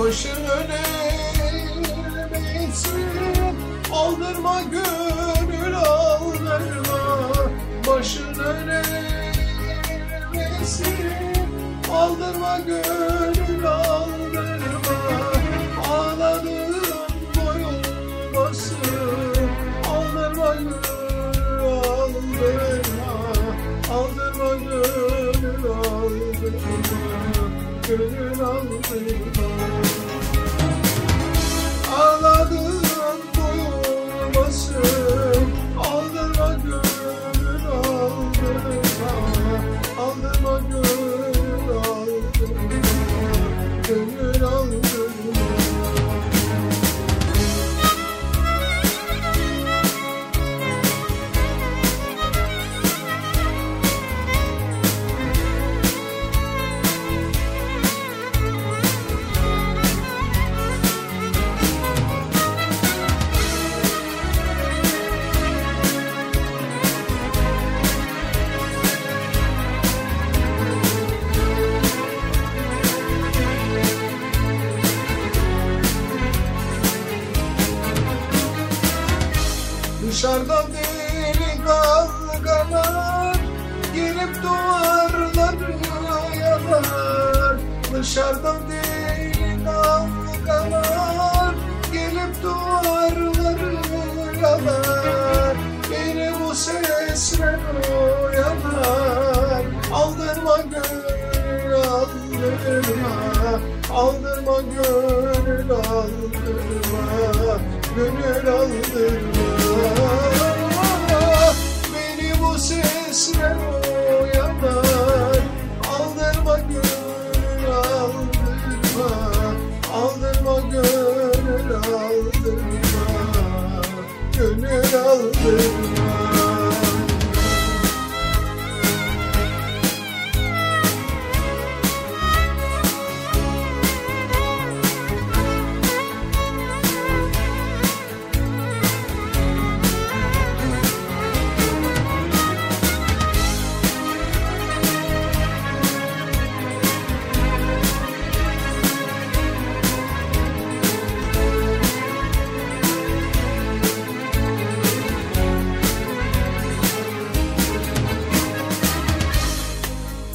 Başın öne eğilmesin Aldırma gönül aldırma. Başın öne eğilmesin Aldırma gönül aldırma. Ağladığım doyulmasın Aldırma gönül aldırma. Aldırma gönül aldırma. Gönül aldırma Aldırma gönül Dışarıda deli dalgalar Girip duvarları yalar Dışarıda deli dalgalar Gelip duvarları yalar Beni bu sesler oyalar Aldırma gönül aldırma. Aldırma gönül aldırma. Gönül aldırma Gönül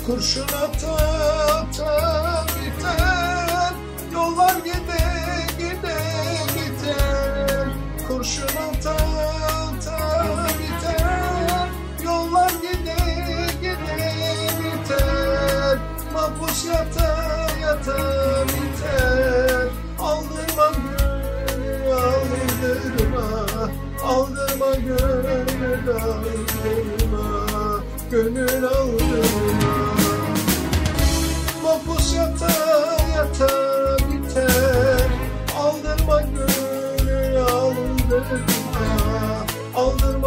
Kurşun ata gönül aldı Mahpus yata yata biter. Aldırma gönül aldırma. Aldırma